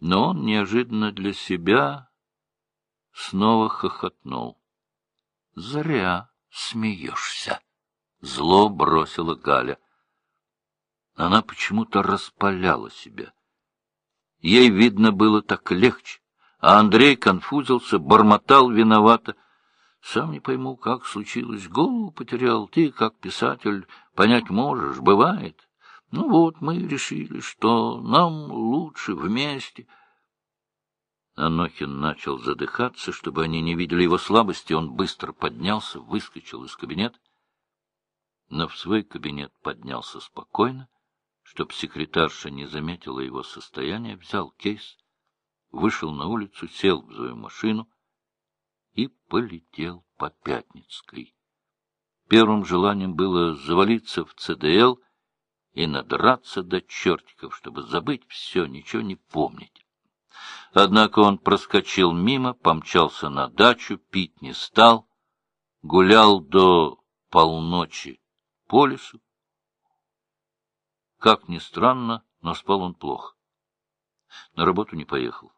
но он неожиданно для себя снова хохотнул. — Зря смеешься, — зло бросила Галя. Она почему-то распаляла себя. Ей, видно, было так легче, а Андрей конфузился, бормотал виновато. Сам не пойму, как случилось, голову потерял. Ты, как писатель, понять можешь, бывает. Ну вот, мы решили, что нам лучше вместе. Анохин начал задыхаться, чтобы они не видели его слабости. Он быстро поднялся, выскочил из кабинета. Но в свой кабинет поднялся спокойно, чтоб секретарша не заметила его состояние, взял кейс, вышел на улицу, сел в свою машину и полетел по Пятницкой. Первым желанием было завалиться в ЦДЛ — и надраться до чертиков, чтобы забыть все, ничего не помнить. Однако он проскочил мимо, помчался на дачу, пить не стал, гулял до полночи по лесу. Как ни странно, но спал он плохо. На работу не поехал.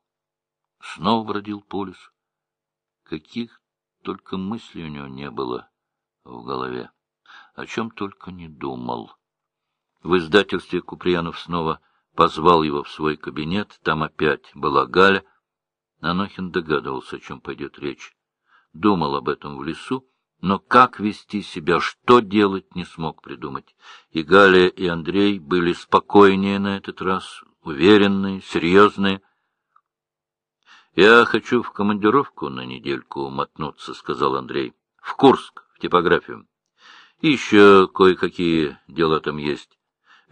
Снова бродил по лесу. Каких только мыслей у него не было в голове, о чем только не думал. В издательстве Куприянов снова позвал его в свой кабинет. Там опять была Галя. Анохин догадывался, о чем пойдет речь. Думал об этом в лесу, но как вести себя, что делать, не смог придумать. И Галя, и Андрей были спокойнее на этот раз, уверенные, серьезные. — Я хочу в командировку на недельку мотнуться, — сказал Андрей. — В Курск, в типографию. И еще кое-какие дела там есть.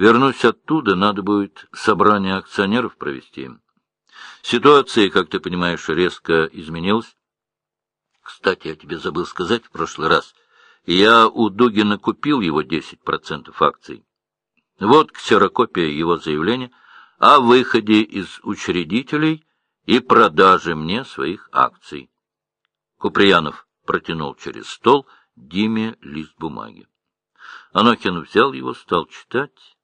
Вернусь оттуда, надо будет собрание акционеров провести. Ситуация, как ты понимаешь, резко изменилась. Кстати, я тебе забыл сказать в прошлый раз. Я у Дугина купил его 10% акций. Вот ксерокопия его заявления о выходе из учредителей и продаже мне своих акций. Куприянов протянул через стол Диме лист бумаги. Анохин взял его, стал читать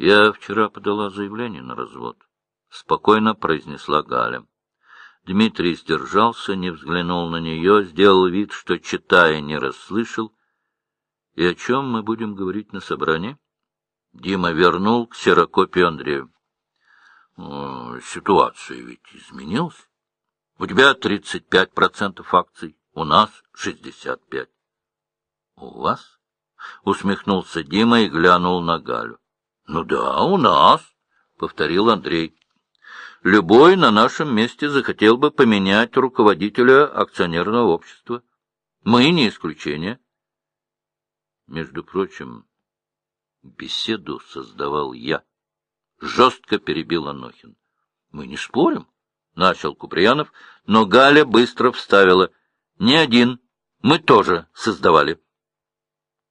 я вчера подала заявление на развод, — спокойно произнесла Галя. Дмитрий сдержался, не взглянул на нее, сделал вид, что, читая, не расслышал. — И о чем мы будем говорить на собрании? Дима вернул к ксерокопию Андрею. — Ситуация ведь изменилась. У тебя тридцать пять процентов акций, у нас шестьдесят пять. — У вас? — усмехнулся Дима и глянул на Галю. Ну да, у нас, — повторил Андрей. Любой на нашем месте захотел бы поменять руководителя акционерного общества. Мы не исключение. Между прочим, беседу создавал я. Жестко перебил Анохин. Мы не спорим, — начал Куприянов, но Галя быстро вставила. Не один, мы тоже создавали.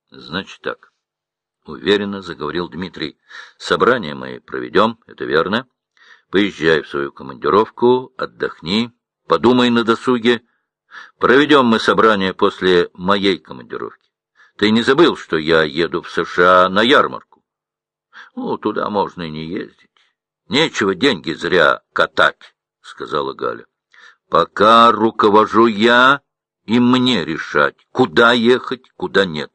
Значит так. — уверенно заговорил Дмитрий. — Собрание мы проведем, это верно. Поезжай в свою командировку, отдохни, подумай на досуге. Проведем мы собрание после моей командировки. Ты не забыл, что я еду в США на ярмарку? Ну, туда можно и не ездить. Нечего деньги зря катать, — сказала Галя. Пока руковожу я, и мне решать, куда ехать, куда нет.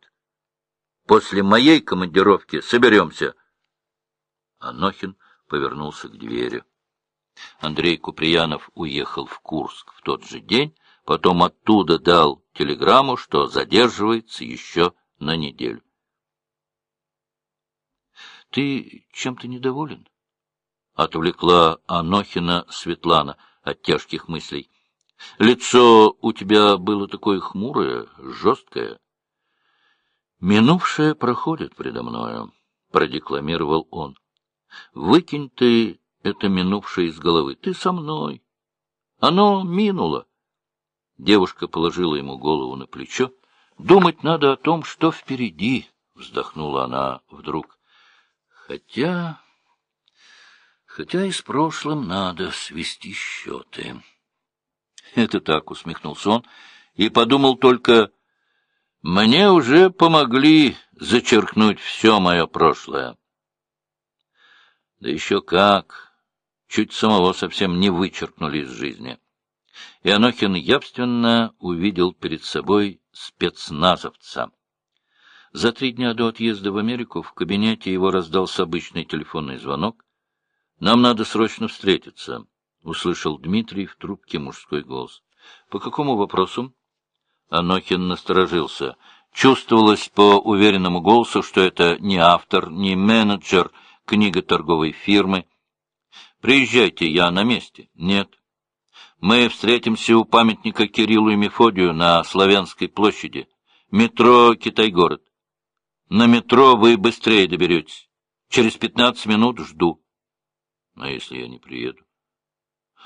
После моей командировки соберемся. Анохин повернулся к двери. Андрей Куприянов уехал в Курск в тот же день, потом оттуда дал телеграмму, что задерживается еще на неделю. — Ты чем-то недоволен? — отвлекла Анохина Светлана от тяжких мыслей. — Лицо у тебя было такое хмурое, жесткое. «Минувшее проходит предо мною», — продекламировал он. «Выкинь ты это минувшее из головы. Ты со мной. Оно минуло». Девушка положила ему голову на плечо. «Думать надо о том, что впереди», — вздохнула она вдруг. «Хотя... хотя и с прошлым надо свести счеты». «Это так», — усмехнулся он, и подумал только мне уже помогли зачеркнуть все мое прошлое. Да еще как! чуть самого совсем не вычеркнули из жизни. И Анохин явственно увидел перед собой спецназовца. За три дня до отъезда в Америку в кабинете его раздался обычный телефонный звонок. «Нам надо срочно встретиться», — услышал Дмитрий в трубке мужской голос. «По какому вопросу?» Анохин насторожился. Чувствовалось по уверенному голосу, что это не автор, не менеджер книга торговой фирмы. «Приезжайте, я на месте». «Нет». «Мы встретимся у памятника Кириллу и Мефодию на Славянской площади. Метро Китай-город. На метро вы быстрее доберетесь. Через пятнадцать минут жду». «А если я не приеду?»